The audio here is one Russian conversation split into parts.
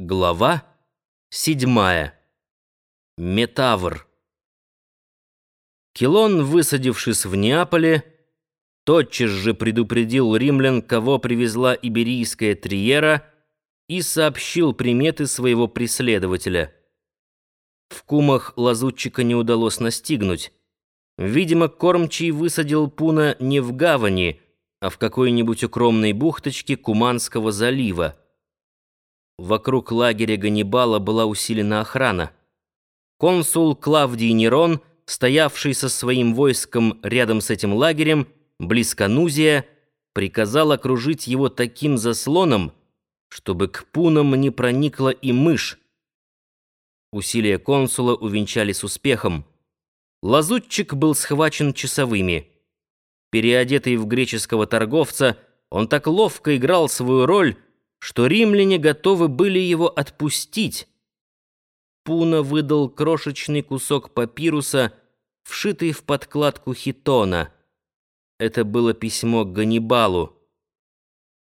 Глава седьмая. Метавр. Килон, высадившись в Неаполе, тотчас же предупредил римлян, кого привезла иберийская триера, и сообщил приметы своего преследователя. В кумах лазутчика не удалось настигнуть. Видимо, кормчий высадил Пуна не в гавани, а в какой-нибудь укромной бухточке Куманского залива. Вокруг лагеря Ганнибала была усилена охрана. Консул Клавдий Нерон, стоявший со своим войском рядом с этим лагерем, близ Канузия, приказал окружить его таким заслоном, чтобы к пунам не проникла и мышь. Усилия консула увенчались успехом. Лазутчик был схвачен часовыми. Переодетый в греческого торговца, он так ловко играл свою роль, что римляне готовы были его отпустить. Пуна выдал крошечный кусок папируса, вшитый в подкладку хитона. Это было письмо к Ганнибалу.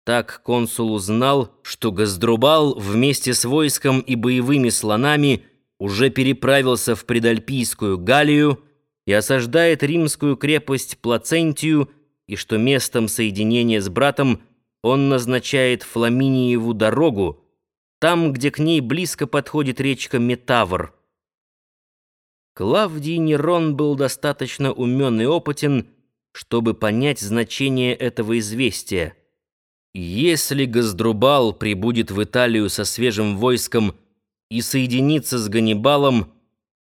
Так консул узнал, что Газдрубал вместе с войском и боевыми слонами уже переправился в предальпийскую Галлию и осаждает римскую крепость Плацентию, и что местом соединения с братом – он назначает Фламиниеву дорогу, там, где к ней близко подходит речка Метавр. Клавдий Нерон был достаточно умен и опытен, чтобы понять значение этого известия. Если Газдрубал прибудет в Италию со свежим войском и соединится с Ганнибалом,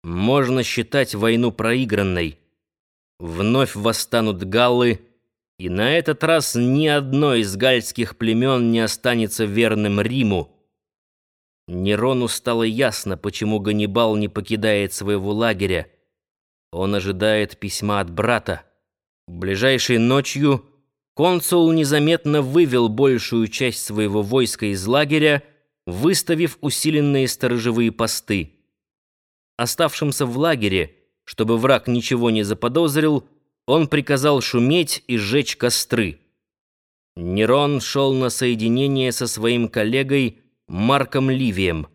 можно считать войну проигранной. Вновь восстанут галлы, и на этот раз ни одно из гальских племен не останется верным Риму. Нерону стало ясно, почему Ганнибал не покидает своего лагеря. Он ожидает письма от брата. Ближайшей ночью консул незаметно вывел большую часть своего войска из лагеря, выставив усиленные сторожевые посты. Оставшимся в лагере, чтобы враг ничего не заподозрил, он приказал шуметь и сжечь костры. Нерон шел на соединение со своим коллегой Марком Ливием.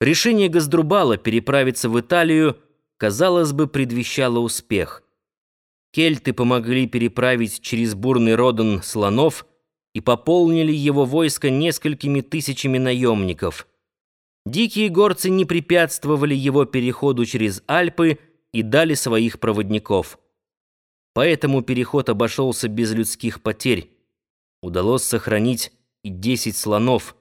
Решение Газдрубала переправиться в Италию, казалось бы, предвещало успех. Кельты помогли переправить через бурный Родан слонов и пополнили его войско несколькими тысячами наемников. Дикие горцы не препятствовали его переходу через Альпы, и дали своих проводников. Поэтому переход обошелся без людских потерь. Удалось сохранить и десять слонов.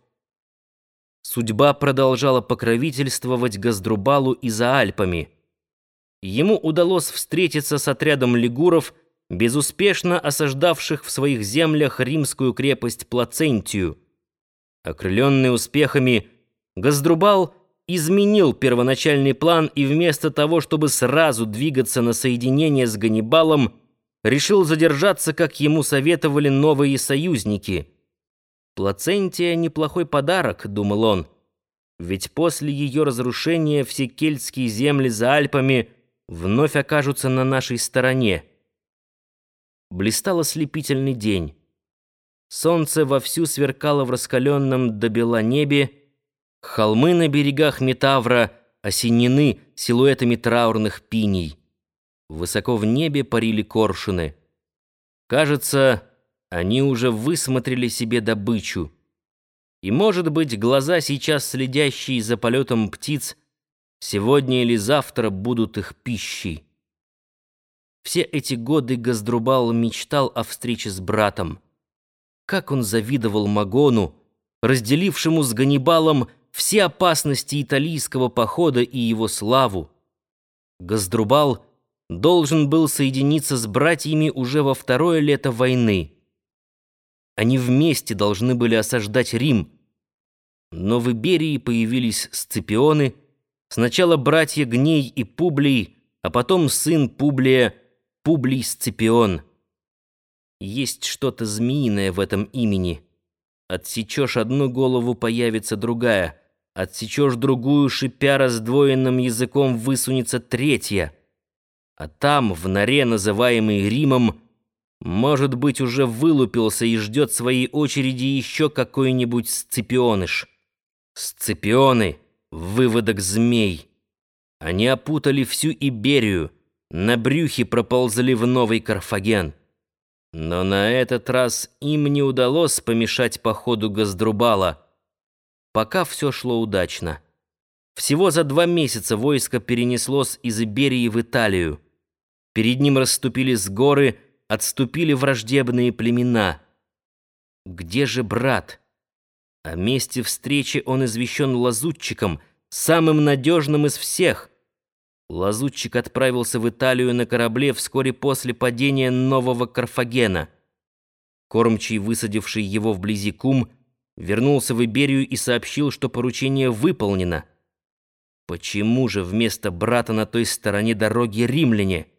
Судьба продолжала покровительствовать Газдрубалу и за Альпами. Ему удалось встретиться с отрядом лигуров, безуспешно осаждавших в своих землях римскую крепость Плацентию. Окрыленный успехами, Газдрубал изменил первоначальный план и вместо того, чтобы сразу двигаться на соединение с Ганнибалом, решил задержаться, как ему советовали новые союзники. «Плацентия — неплохой подарок», — думал он, «ведь после ее разрушения все кельтские земли за Альпами вновь окажутся на нашей стороне». Блистал ослепительный день. Солнце вовсю сверкало в раскаленном до бела небе, Холмы на берегах Метавра осенены силуэтами траурных пиней. Высоко в небе парили коршуны. Кажется, они уже высмотрели себе добычу. И, может быть, глаза, сейчас следящие за полетом птиц, сегодня или завтра будут их пищей. Все эти годы Газдрубал мечтал о встрече с братом. Как он завидовал Магону, разделившему с Ганнибалом все опасности италийского похода и его славу. Газдрубал должен был соединиться с братьями уже во второе лето войны. Они вместе должны были осаждать Рим. Но в Иберии появились Сципионы, сначала братья Гней и Публий, а потом сын Публия, Публий Сципион. Есть что-то змеиное в этом имени. Отсечешь одну голову, появится другая — Отсечешь другую, шипя раздвоенным языком, высунется третья. А там, в норе, называемой Римом, может быть, уже вылупился и ждет своей очереди еще какой-нибудь сципионыш. Сципионы, выводок змей. Они опутали всю Иберию, на брюхе проползли в Новый Карфаген. Но на этот раз им не удалось помешать походу Газдрубала. Пока все шло удачно. Всего за два месяца войско перенеслось из Иберии в Италию. Перед ним расступились горы, отступили враждебные племена. Где же брат? О месте встречи он извещен лазутчиком, самым надежным из всех. Лазутчик отправился в Италию на корабле вскоре после падения нового Карфагена. Кормчий, высадивший его вблизи Кум, вернулся в Иберию и сообщил, что поручение выполнено. Почему же вместо брата на той стороне дороги римляне?